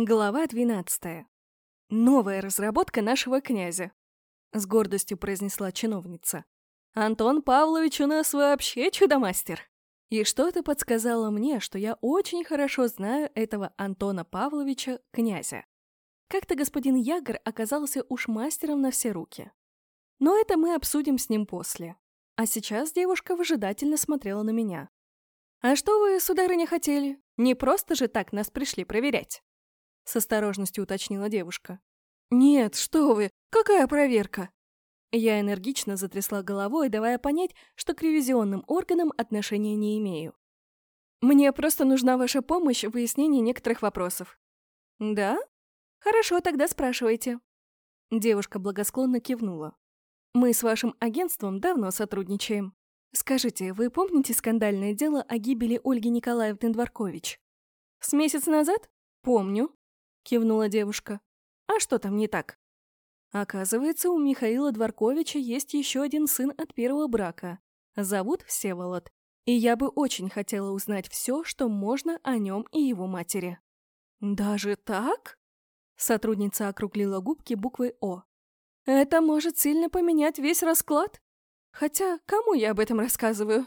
Глава 12. Новая разработка нашего князя. С гордостью произнесла чиновница. Антон Павлович у нас вообще чудо-мастер. И что-то подсказало мне, что я очень хорошо знаю этого Антона Павловича, князя. Как-то господин Ягор оказался уж мастером на все руки. Но это мы обсудим с ним после. А сейчас девушка выжидательно смотрела на меня. «А что вы, сударыня, хотели? Не просто же так нас пришли проверять?» С осторожностью уточнила девушка. «Нет, что вы, какая проверка?» Я энергично затрясла головой, давая понять, что к ревизионным органам отношения не имею. «Мне просто нужна ваша помощь в выяснении некоторых вопросов». «Да? Хорошо, тогда спрашивайте». Девушка благосклонно кивнула. «Мы с вашим агентством давно сотрудничаем. Скажите, вы помните скандальное дело о гибели Ольги Николаевны Дворкович?» «С месяц назад? Помню кивнула девушка. А что там не так? Оказывается, у Михаила Дворковича есть еще один сын от первого брака. Зовут Всеволод. И я бы очень хотела узнать все, что можно о нем и его матери. Даже так? Сотрудница округлила губки буквой О. Это может сильно поменять весь расклад? Хотя, кому я об этом рассказываю?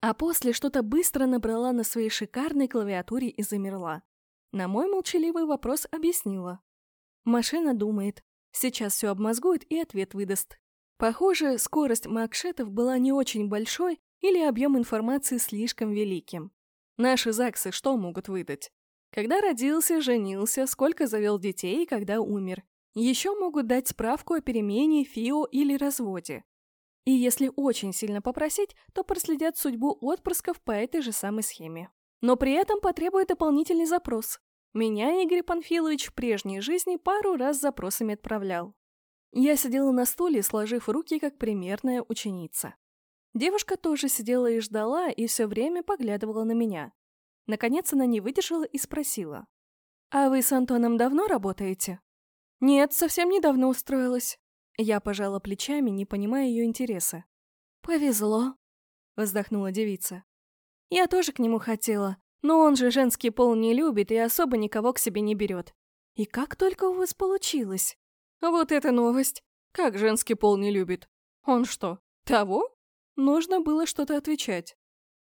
А после что-то быстро набрала на своей шикарной клавиатуре и замерла. На мой молчаливый вопрос объяснила. Машина думает. Сейчас все обмозгует и ответ выдаст. Похоже, скорость макшетов была не очень большой или объем информации слишком великим. Наши ЗАГСы что могут выдать? Когда родился, женился, сколько завел детей и когда умер. Еще могут дать справку о перемене, ФИО или разводе. И если очень сильно попросить, то проследят судьбу отпрысков по этой же самой схеме. Но при этом потребует дополнительный запрос. Меня Игорь Панфилович в прежней жизни пару раз запросами отправлял. Я сидела на стуле, сложив руки, как примерная ученица. Девушка тоже сидела и ждала, и все время поглядывала на меня. Наконец она не выдержала и спросила. «А вы с Антоном давно работаете?» «Нет, совсем недавно устроилась». Я пожала плечами, не понимая ее интереса. «Повезло», — вздохнула девица. «Я тоже к нему хотела, но он же женский пол не любит и особо никого к себе не берет. И как только у вас получилось? Вот это новость. Как женский пол не любит? Он что, того? Нужно было что-то отвечать.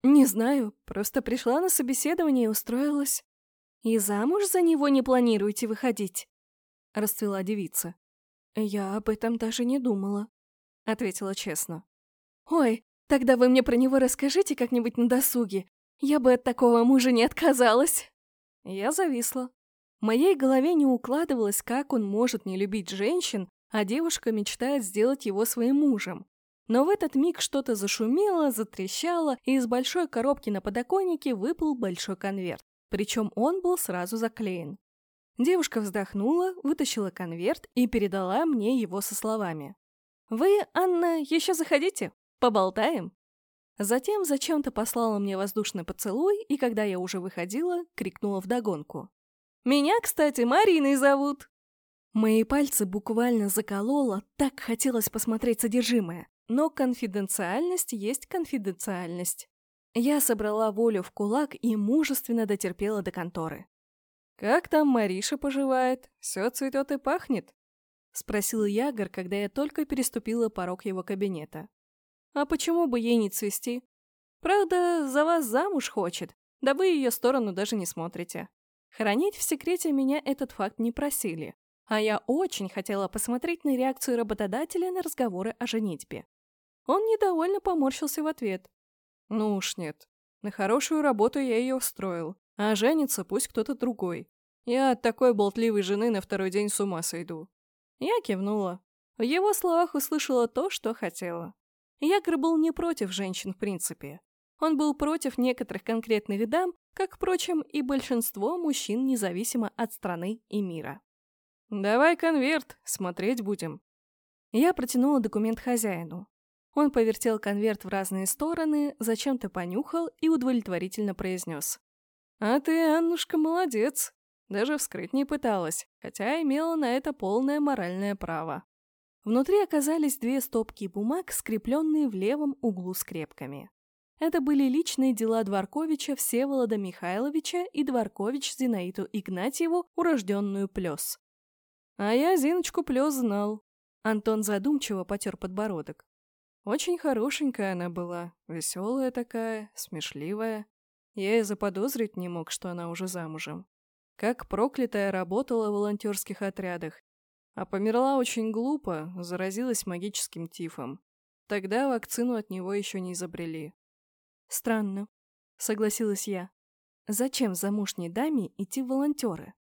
Не знаю, просто пришла на собеседование и устроилась. И замуж за него не планируете выходить? Расцвела девица. Я об этом даже не думала, ответила честно. Ой, тогда вы мне про него расскажите как-нибудь на досуге. Я бы от такого мужа не отказалась. Я зависла. В моей голове не укладывалось, как он может не любить женщин, а девушка мечтает сделать его своим мужем. Но в этот миг что-то зашумело, затрещало, и из большой коробки на подоконнике выпал большой конверт. Причем он был сразу заклеен. Девушка вздохнула, вытащила конверт и передала мне его со словами. «Вы, Анна, еще заходите? Поболтаем?» Затем зачем-то послала мне воздушный поцелуй, и когда я уже выходила, крикнула вдогонку. «Меня, кстати, Мариной зовут!» Мои пальцы буквально закололо, так хотелось посмотреть содержимое. Но конфиденциальность есть конфиденциальность. Я собрала волю в кулак и мужественно дотерпела до конторы. «Как там Мариша поживает? Все цветет и пахнет?» — спросил Ягор, когда я только переступила порог его кабинета. А почему бы ей не цвести? Правда, за вас замуж хочет, да вы ее сторону даже не смотрите. Хранить в секрете меня этот факт не просили, а я очень хотела посмотреть на реакцию работодателя на разговоры о женитьбе. Он недовольно поморщился в ответ. Ну уж нет. На хорошую работу я ее устроил, а женится пусть кто-то другой. Я от такой болтливой жены на второй день с ума сойду. Я кивнула. В его словах услышала то, что хотела. Якор был не против женщин в принципе. Он был против некоторых конкретных дам, как, впрочем, и большинство мужчин независимо от страны и мира. «Давай конверт, смотреть будем». Я протянула документ хозяину. Он повертел конверт в разные стороны, зачем-то понюхал и удовлетворительно произнес. «А ты, Аннушка, молодец. Даже вскрыть не пыталась, хотя имела на это полное моральное право». Внутри оказались две стопки бумаг, скрепленные в левом углу скрепками. это были личные дела Дворковича Всеволода Михайловича и Дворкович Зинаиду Игнатьеву, урожденную Плес. А я Зиночку Плес знал. Антон задумчиво потер подбородок. Очень хорошенькая она была, веселая такая, смешливая. Я и заподозрить не мог, что она уже замужем. Как проклятая работала в волонтерских отрядах. А померла очень глупо, заразилась магическим тифом. Тогда вакцину от него еще не изобрели. «Странно», — согласилась я. «Зачем замужней даме идти в волонтеры?»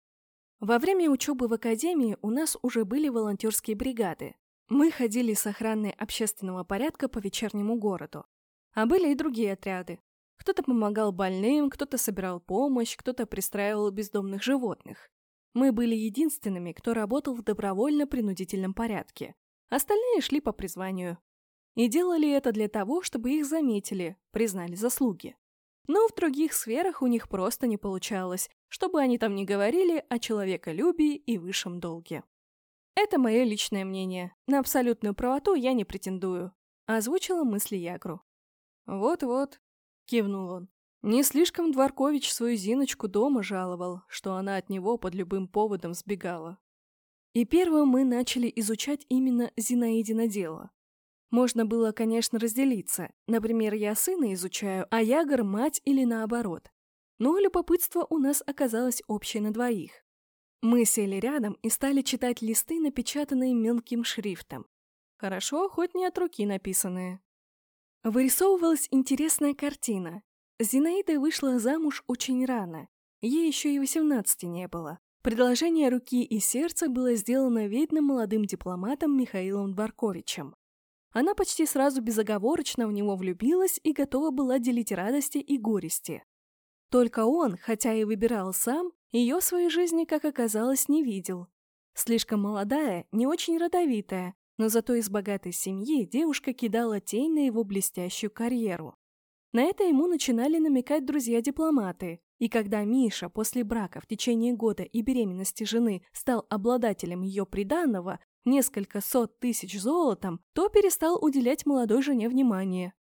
Во время учебы в академии у нас уже были волонтерские бригады. Мы ходили с охраной общественного порядка по вечернему городу. А были и другие отряды. Кто-то помогал больным, кто-то собирал помощь, кто-то пристраивал бездомных животных. Мы были единственными, кто работал в добровольно-принудительном порядке. Остальные шли по призванию. И делали это для того, чтобы их заметили, признали заслуги. Но в других сферах у них просто не получалось, чтобы они там не говорили о человеколюбии и высшем долге. Это мое личное мнение. На абсолютную правоту я не претендую. Озвучила мысли Ягру. Вот-вот, кивнул он. Не слишком Дворкович свою Зиночку дома жаловал, что она от него под любым поводом сбегала. И первым мы начали изучать именно Зинаидино дело. Можно было, конечно, разделиться. Например, я сына изучаю, а Ягор – мать или наоборот. Но любопытство у нас оказалось общее на двоих. Мы сели рядом и стали читать листы, напечатанные мелким шрифтом. Хорошо, хоть не от руки написанные. Вырисовывалась интересная картина. Зинаида вышла замуж очень рано. Ей еще и 18 не было. Предложение руки и сердца было сделано видным молодым дипломатом Михаилом Дворковичем. Она почти сразу безоговорочно в него влюбилась и готова была делить радости и горести. Только он, хотя и выбирал сам, ее своей жизни, как оказалось, не видел. Слишком молодая, не очень родовитая, но зато из богатой семьи девушка кидала тень на его блестящую карьеру. На это ему начинали намекать друзья-дипломаты, и когда Миша после брака в течение года и беременности жены стал обладателем ее приданного, несколько сот тысяч золотом, то перестал уделять молодой жене внимание.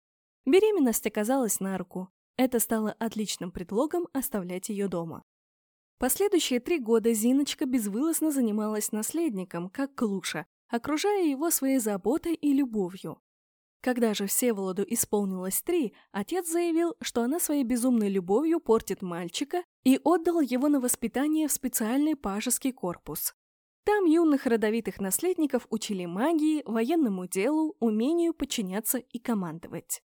Беременность оказалась на руку. Это стало отличным предлогом оставлять ее дома. Последующие три года Зиночка безвылазно занималась наследником, как Клуша, окружая его своей заботой и любовью. Когда же Всеволоду исполнилось три, отец заявил, что она своей безумной любовью портит мальчика и отдал его на воспитание в специальный пажеский корпус. Там юных родовитых наследников учили магии, военному делу, умению подчиняться и командовать.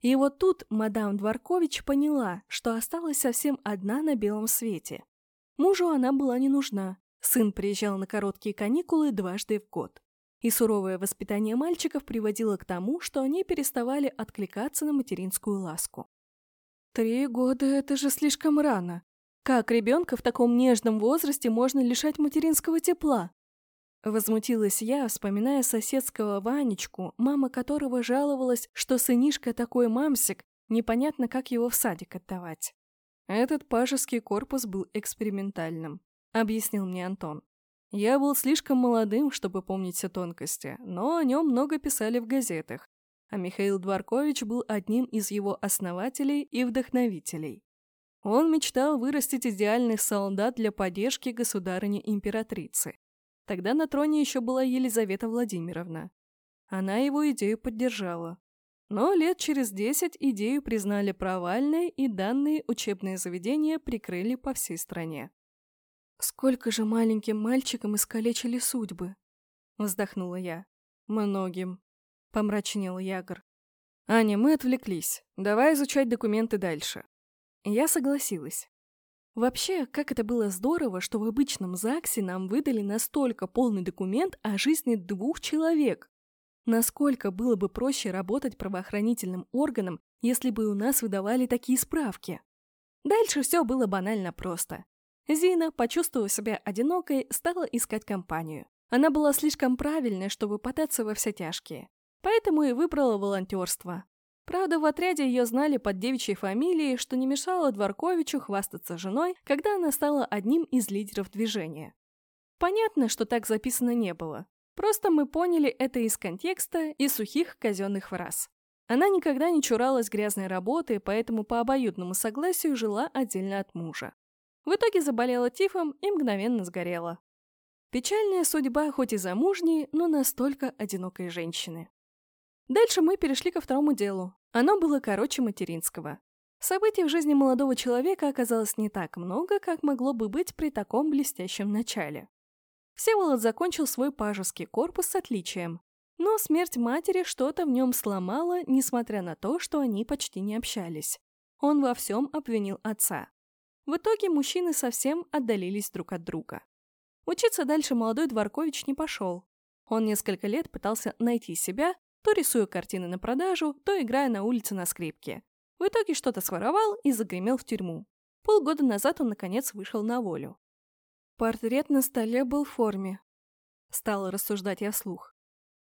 И вот тут мадам Дворкович поняла, что осталась совсем одна на белом свете. Мужу она была не нужна. Сын приезжал на короткие каникулы дважды в год. И суровое воспитание мальчиков приводило к тому, что они переставали откликаться на материнскую ласку. «Три года — это же слишком рано», как ребенка в таком нежном возрасте можно лишать материнского тепла? Возмутилась я, вспоминая соседского Ванечку, мама которого жаловалась, что сынишка такой мамсик, непонятно, как его в садик отдавать. Этот пажеский корпус был экспериментальным, объяснил мне Антон. Я был слишком молодым, чтобы помнить все тонкости, но о нем много писали в газетах, а Михаил Дворкович был одним из его основателей и вдохновителей. Он мечтал вырастить идеальных солдат для поддержки государыни-императрицы. Тогда на троне еще была Елизавета Владимировна. Она его идею поддержала. Но лет через десять идею признали провальной, и данные учебные заведения прикрыли по всей стране. «Сколько же маленьким мальчикам искалечили судьбы?» — вздохнула я. «Многим», — помрачнел Ягор. «Аня, мы отвлеклись. Давай изучать документы дальше». Я согласилась. Вообще, как это было здорово, что в обычном ЗАГСе нам выдали настолько полный документ о жизни двух человек. Насколько было бы проще работать правоохранительным органам, если бы у нас выдавали такие справки. Дальше все было банально просто. Зина, почувствовав себя одинокой, стала искать компанию. Она была слишком правильной, чтобы пытаться во все тяжкие. Поэтому и выбрала волонтерство. Правда, в отряде ее знали под девичьей фамилией, что не мешало Дворковичу хвастаться женой, когда она стала одним из лидеров движения. Понятно, что так записано не было. Просто мы поняли это из контекста и сухих казенных фраз. Она никогда не чуралась грязной работы, поэтому по обоюдному согласию жила отдельно от мужа. В итоге заболела тифом и мгновенно сгорела. Печальная судьба хоть и замужней, но настолько одинокой женщины. Дальше мы перешли ко второму делу. Оно было короче материнского. Событий в жизни молодого человека оказалось не так много, как могло бы быть при таком блестящем начале. Всеволод закончил свой пажеский корпус с отличием, но смерть матери что-то в нем сломала, несмотря на то, что они почти не общались. Он во всем обвинил отца. В итоге мужчины совсем отдалились друг от друга. Учиться дальше молодой Дворкович не пошел. Он несколько лет пытался найти себя, то рисуя картины на продажу, то играя на улице на скрипке. В итоге что-то своровал и загремел в тюрьму. Полгода назад он, наконец, вышел на волю. Портрет на столе был в форме. Стала рассуждать я вслух.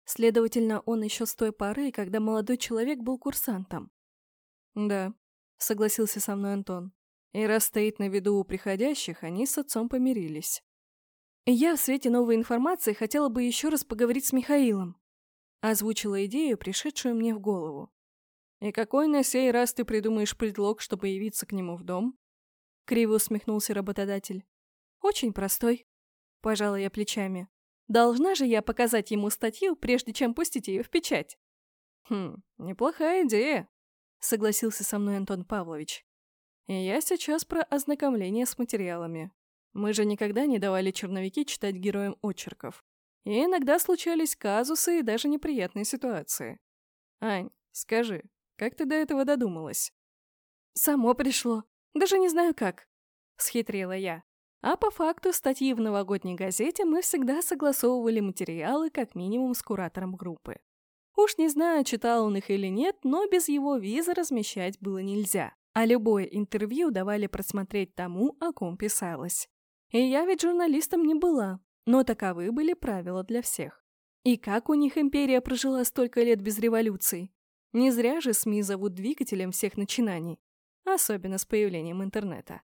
Следовательно, он еще с той поры, когда молодой человек был курсантом. «Да», — согласился со мной Антон. И раз стоит на виду у приходящих, они с отцом помирились. Я в свете новой информации хотела бы еще раз поговорить с Михаилом. Озвучила идею, пришедшую мне в голову. «И какой на сей раз ты придумаешь предлог, чтобы явиться к нему в дом?» Криво усмехнулся работодатель. «Очень простой», — пожала я плечами. «Должна же я показать ему статью, прежде чем пустить ее в печать?» «Хм, неплохая идея», — согласился со мной Антон Павлович. Я сейчас про ознакомление с материалами. Мы же никогда не давали черновики читать героям очерков. И иногда случались казусы и даже неприятные ситуации. Ань, скажи, как ты до этого додумалась? Само пришло. Даже не знаю как. Схитрила я. А по факту статьи в новогодней газете мы всегда согласовывали материалы как минимум с куратором группы. Уж не знаю, читал он их или нет, но без его визы размещать было нельзя а любое интервью давали просмотреть тому, о ком писалось. И я ведь журналистом не была, но таковы были правила для всех. И как у них империя прожила столько лет без революций? Не зря же СМИ зовут двигателем всех начинаний, особенно с появлением интернета.